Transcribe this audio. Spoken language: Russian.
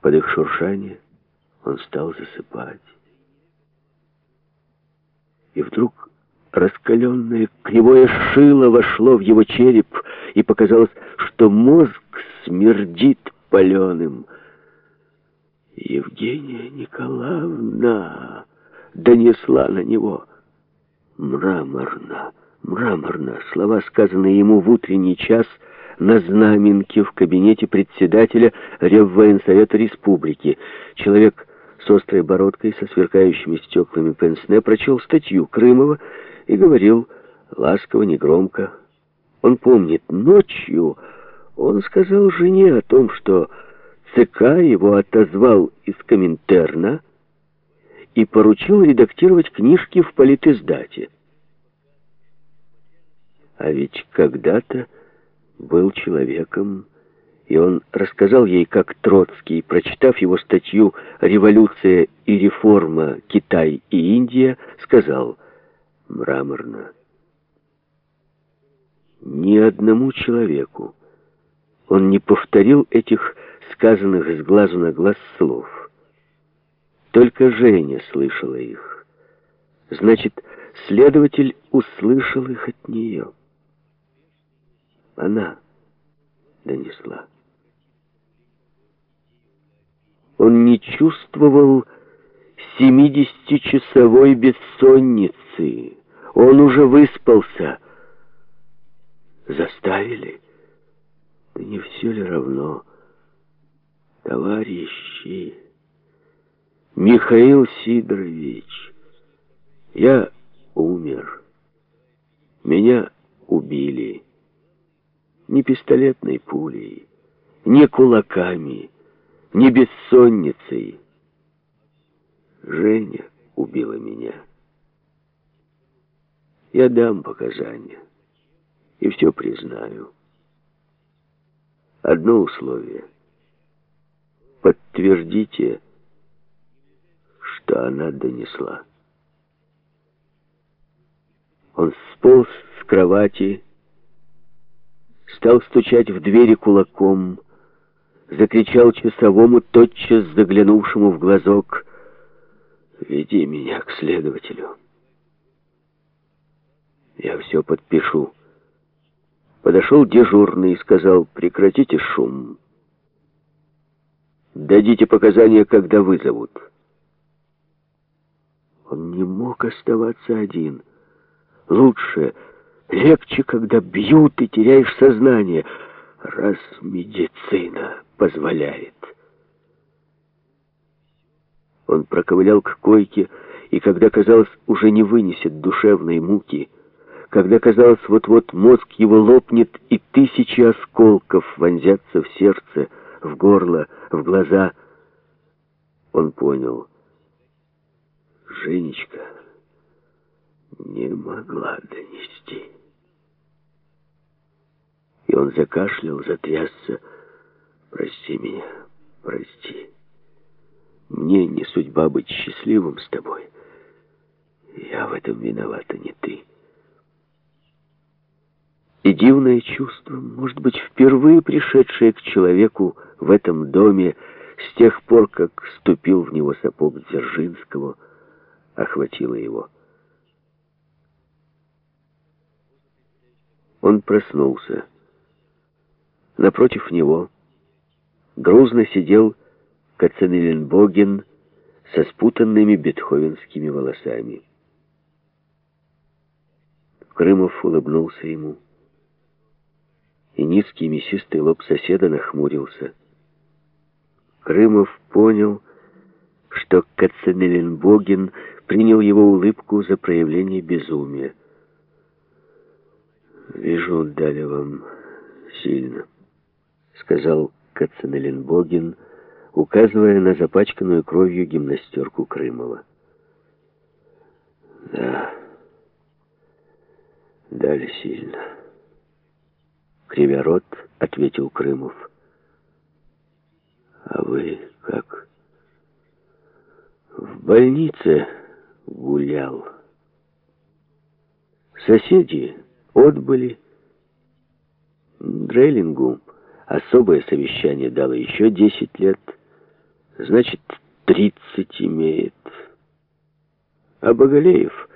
Под их шуршание он стал засыпать. И вдруг раскаленное кривое шило вошло в его череп, и показалось, что мозг смердит паленым. Евгения Николаевна донесла на него мраморно, мраморно. Слова, сказанные ему в утренний час, на знаменке в кабинете председателя Реввоенсовета Республики. Человек с острой бородкой, со сверкающими стеклами пенсне, прочел статью Крымова и говорил ласково, негромко. Он помнит, ночью он сказал жене о том, что ЦК его отозвал из Коминтерна и поручил редактировать книжки в политиздате. А ведь когда-то был человеком, и он рассказал ей, как Троцкий, прочитав его статью «Революция и реформа. Китай и Индия», сказал мраморно, «Ни одному человеку он не повторил этих сказанных с глазу на глаз слов. Только Женя слышала их. Значит, следователь услышал их от нее. Она донесла. Он не чувствовал семидесятичасовой бессонницы. Он уже выспался. Заставили? Да не все ли равно? Товарищи, Михаил Сидорович, я умер. Меня убили ни пистолетной пулей, ни кулаками, ни бессонницей. Женя убила меня. Я дам показания и все признаю. Одно условие. Подтвердите, что она донесла. Он сполз с кровати стал стучать в двери кулаком, закричал часовому, тотчас заглянувшему в глазок, «Веди меня к следователю. Я все подпишу». Подошел дежурный и сказал, «Прекратите шум. Дадите показания, когда вызовут». Он не мог оставаться один. Лучше Легче, когда бьют и теряешь сознание, раз медицина позволяет. Он проковылял к койке, и когда, казалось, уже не вынесет душевной муки, когда, казалось, вот-вот мозг его лопнет, и тысячи осколков вонзятся в сердце, в горло, в глаза, он понял. Женечка не могла донести и он закашлял, затрясся. «Прости меня, прости. Мне не судьба быть счастливым с тобой. Я в этом виновата, не ты». И дивное чувство, может быть, впервые пришедшее к человеку в этом доме с тех пор, как ступил в него сапог Дзержинского, охватило его. Он проснулся. Напротив него грузно сидел Кацанеленбоген со спутанными бетховенскими волосами. Крымов улыбнулся ему, и низкий мясистый лоб соседа нахмурился. Крымов понял, что Кацанеленбоген принял его улыбку за проявление безумия. «Вижу, дали вам сильно» сказал Кацанеленбогин, указывая на запачканную кровью гимнастерку Крымова. Да, дали сильно. Кривя рот, ответил Крымов. А вы как? В больнице гулял. Соседи отбыли. Дрейлингу Особое совещание дало еще 10 лет, значит, 30 имеет. А Боголеев